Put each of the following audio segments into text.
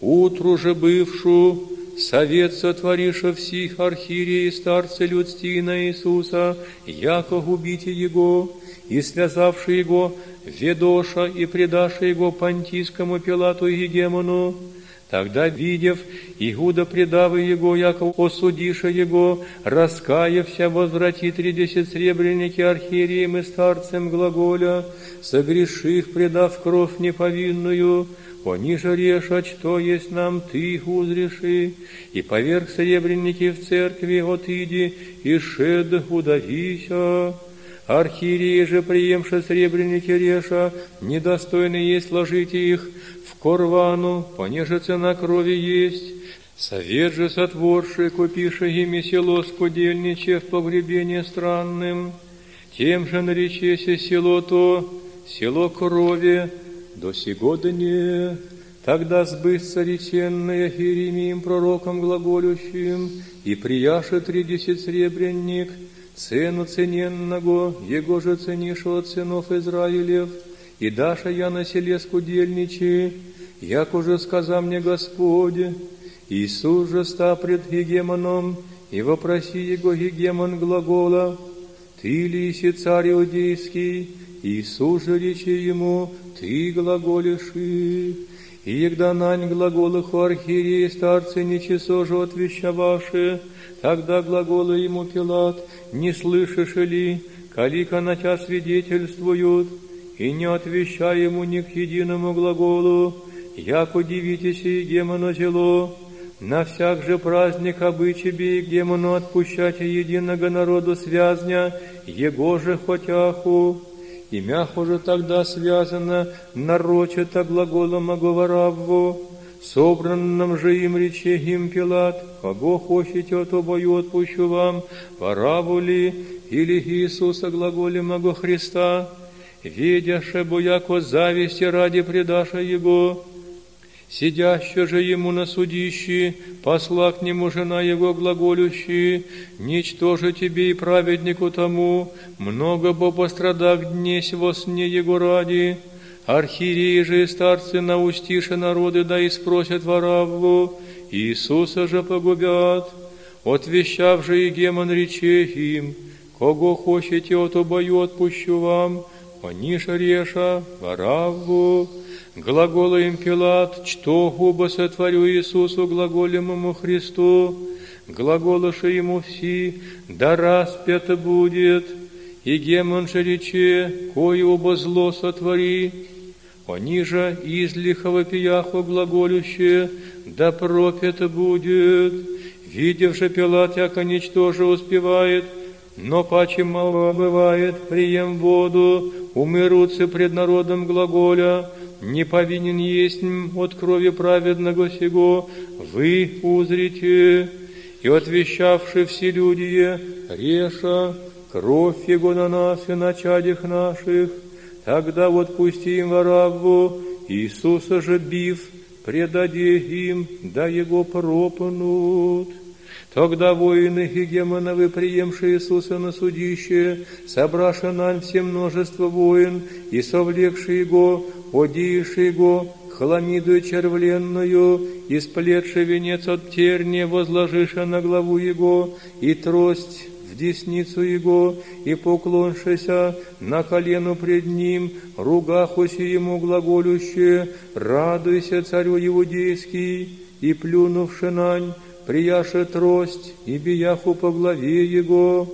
Утру же бывшу, совет сотвориша всех архиерей старцы людсти на Иисуса, яко губите Его, и связавши Его, ведоша и предаши Его Понтийскому Пилату и Гемону, Тогда, видев, Игуда предавы Его, яко осудиша Его, раскаявся, возврати тридесят сребреники архиереем и старцем глаголя, согреших, предав кровь неповинную, пониже решать, что есть нам Ты узреши, и поверх сребреники в церкви отыди, и шед удавися. Архиереи же, приемши сребреники реша, недостойны есть ложите их в корвану, понеже цена крови есть. Совет же сотворший, купиша ими село скудельниче в погребение странным, тем же наречесе село то, село крови, до сего дне. Тогда сбыться реченное Еремием пророком глаголющим, и прияше тридесят сребренник – цену цененного, его же ценишь от сынов Израилев, и даша я на селе скудельничи, як уже сказал мне Господь, Иисус же ста пред Гегемоном, и вопроси его Гегемон глагола, «Ты ли царь иудейский?» Иисус же речи ему, «Ты глаголишь и...» И егда нань глаголых у архиереи старцы нечесо же отвещаваши, тогда глаголы ему Пилат, не слышишь ли, калика на тебя свидетельствуют, и не отвещай ему ни к единому глаголу, як удивитесь и гемону зело, на всяк же праздник обычаби и гемону отпущайте единого народу связня, его же хотяху, и мягко же тогда связано нарочито глаголом оговоравву, собранном же им рече им Пилат, кого хочете, то бою отпущу вам, парабу ли, или Иисуса глаголем моего Христа, видяше бояко зависти ради предаша Его, сидящий же ему на судище, посла к нему жена его глаголющие, ничтоже тебе и праведнику тому, много бо пострадах днесь во сне его ради, Архиереи же и старцы наустиши народы, да и спросят воравву, Иисуса же погубят. Отвещав же и гемон рече им, кого хочете, от обою отпущу вам, они же реша воравву. Глагола им Пилат, что губо сотворю Иисусу глаголемому Христу, глаголоши ему все, да распято будет, и гемон же рече, кое оба зло сотвори, они же излиха вопияху глаголющие, да пропито будет. Видев же Пилат, яко ничтоже успевает, но паче мало бывает, прием воду, умирутся пред народом глаголя, не повинен есть от крови праведного сего, вы узрите, и отвещавши все люди, реша, кровь его на нас и на чадях наших, Тогда вот пусти им вораву, Иисуса же бив, предаде им, да его пропнут. Тогда воины Гегемоновы, приемшие Иисуса на судище, собраши нам все множество воин, и совлекши его, одеявши его, хламиду червленную, и сплетши венец от терния, возложиша на главу его, и трость в десницу Его, и поклоншися на колену пред Ним, ругахося Ему глаголюще, радуйся, царю Иудейский, и плюнувши нань, прияше трость, и бияху по главе Его,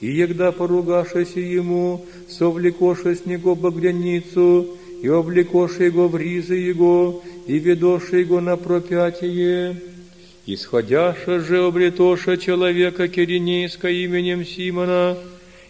и егда поругашися Ему, совлекоша с Него багряницу, и облекоша Его в ризы Его, и ведоша Его на пропятие, Исходяша же обретоша человека Киринейска именем Симона,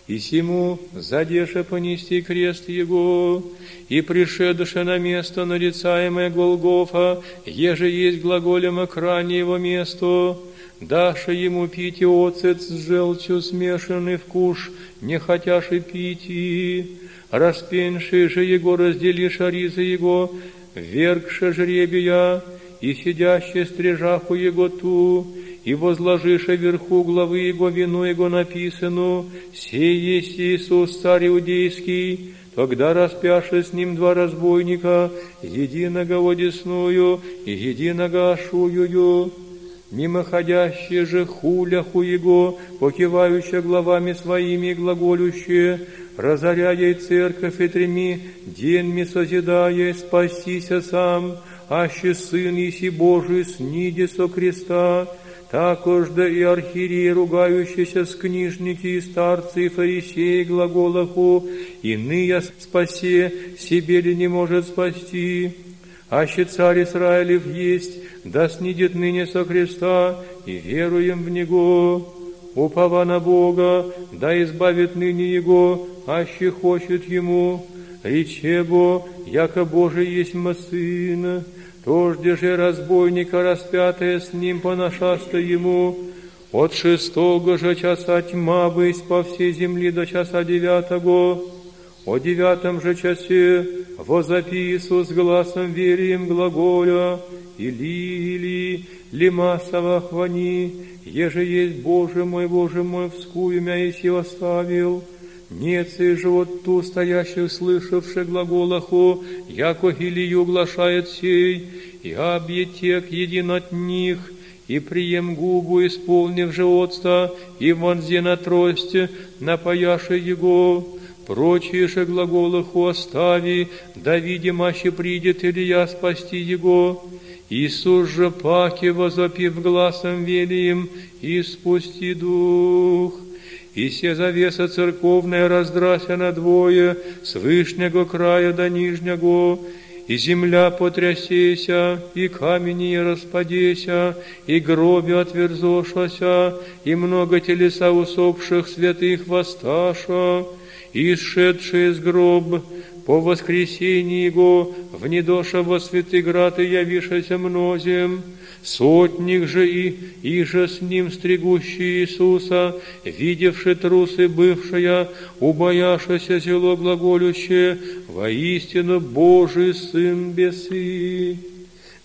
и сему задеша понести крест его, и пришедше на место нарицаемое Голгофа, еже есть глаголем экране его место, даша ему пить и оцет с желчью смешанный вкус, не хотяши пить и, распенши же его разделиша ризы его, вергше жребия, и сидящий стрижаху его ту, и возложиша вверху главы его вину его написану, «Сей есть Иисус, царь иудейский», тогда распяши с ним два разбойника, единого одесную и единого ашуюю. Мимоходящие же хуляху его, покивающие главами своими глаголющие, разоряя церковь и треми, деньми созидая, спасися сам, аще Сын Иси Божий сниде со креста, також и архиереи, ругающиеся с книжники и старцы и фарисеи глаголаху, иные спасе, себе ли не может спасти, аще царь Израилев есть, да снидет ныне со креста, и веруем в Него. Упова на Бога, да избавит ныне Его, аще хочет Ему. Речебо, яко Божий есть Сын, тожде же разбойника распятая с ним понашаста ему, от шестого же часа тьма быть по всей земли до часа девятого, о девятом же часе возопи Иисус глазом верием глаголя, или, или, лимасова хвани, еже есть Боже мой, Боже мой, вскую мя и оставил, нет сей живот ту стоящих, слышавших глаголаху, яко Илию глашает сей, и объетек един от них, и прием губу, исполнив животство, и вонзе на трости, напояше его, прочие же глаголаху остави, да видимаще придет Илья спасти его. Иисус же паки возопив глазом велием, и спусти дух и се завеса церковная раздрася на двое, с вышнего края до нижнего, и земля потрясеся, и камени распадеся, и гроби отверзошася, и много телеса усопших святых воссташа, и сшедшие из гроб, по воскресении Его, в недоша во святый град и явишася мнозем, Сотник же и, и же с ним стригущий Иисуса, видевши трусы бывшая, убояшася зело глаголющее, воистину Божий Сын бесы.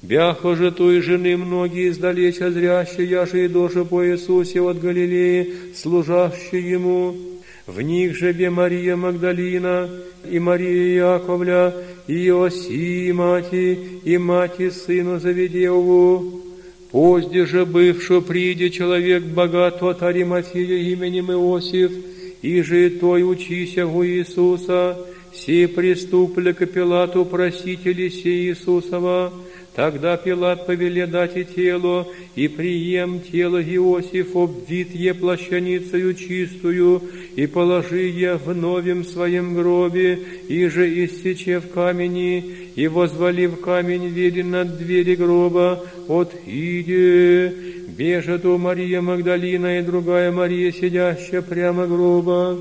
Бяха же той жены многие издалеча зрящие, я же и тоже по Иисусе от Галилеи, служащие Ему. В них же бе Мария Магдалина, и Мария Яковля, и Иосии мати, и мати сыну Завидеву. Позде же бывшо приде человек богат от Аримафия именем Иосиф, и же той учися у Иисуса, сей преступля к Пилату просители сей Иисусова, Тогда Пилат повеле дать и тело, и прием тело Иосиф обвит е плащаницею чистую, и положи е в новем своем гробе, и же иссече в камени, и возвалив камень веден над двери гроба, от иде, бежит у Мария Магдалина и другая Мария, сидящая прямо гроба.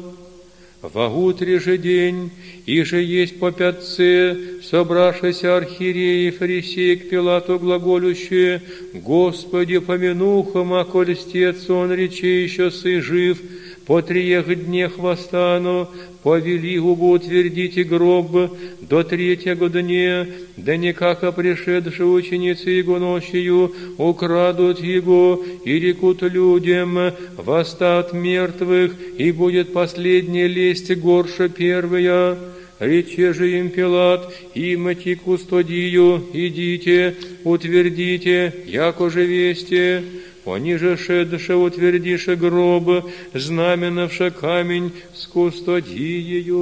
Во утре же день, и же есть по пятце, собравшися архиереи и фарисеи к Пилату глаголющие, Господи, помянухом, а коль стец он рече еще сы жив, по трех днях восстану, повели губу утвердите гроб до третьего дня, да никак пришедшие ученицы его ночью украдут его и рекут людям, восстат мертвых, и будет последняя лесть горше первая. Рече же им Пилат, имати кустодию, идите, утвердите, яко же вести. Они же шедше утвердише гроб, знаменавше камень с кустодиею.